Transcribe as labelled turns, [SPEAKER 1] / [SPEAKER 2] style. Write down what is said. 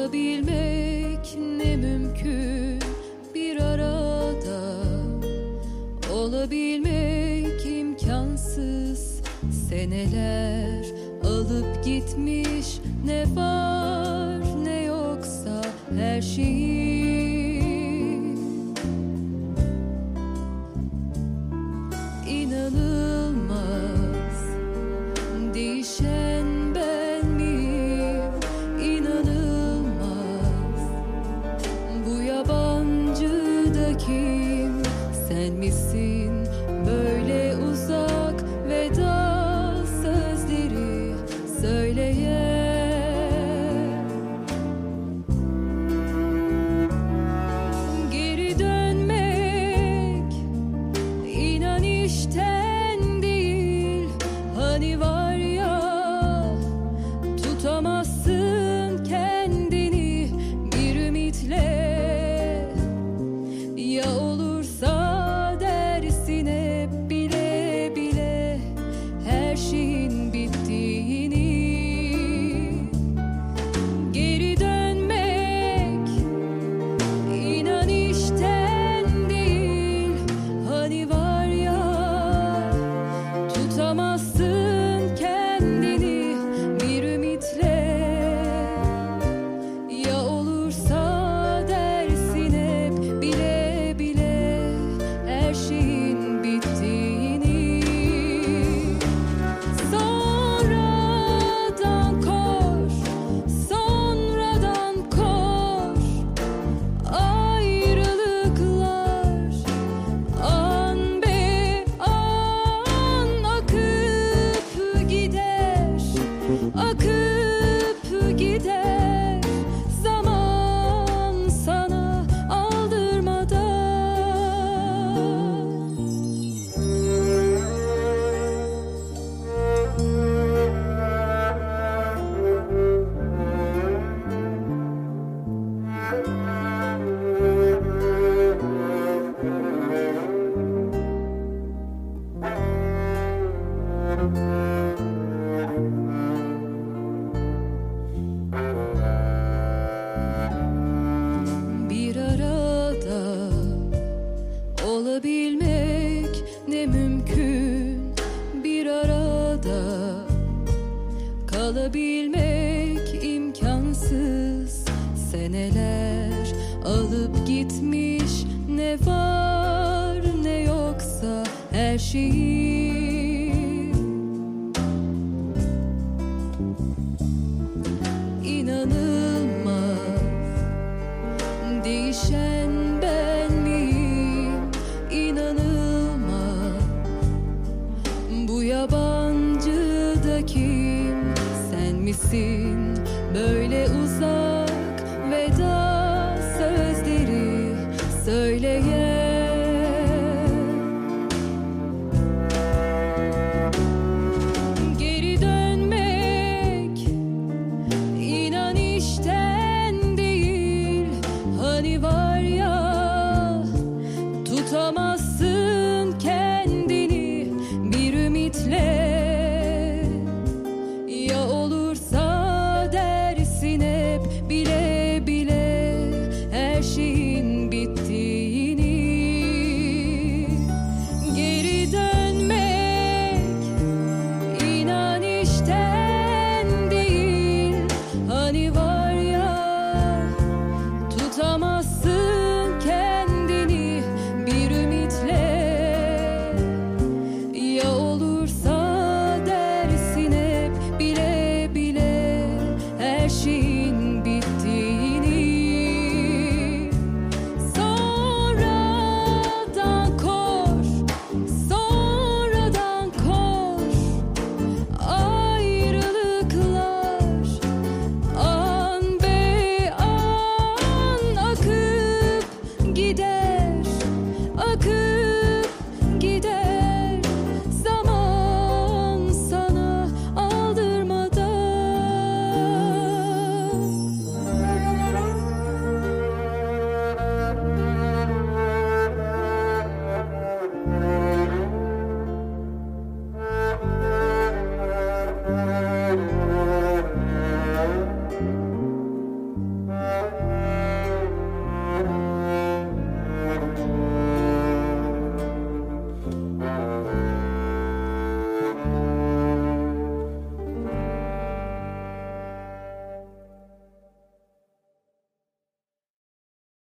[SPEAKER 1] olabilmek ne mümkün? Bir arada olabilmek imkansız. Seneler alıp gitmiş ne var ne yoksa her şeyi Bir arada olabilmek ne mümkün? Bir arada kalabilmek imkansız. Seneler alıp gitmiş ne var ne yoksa her şeyi bilirsin böyle uzak veda sözleri söyleyen akıl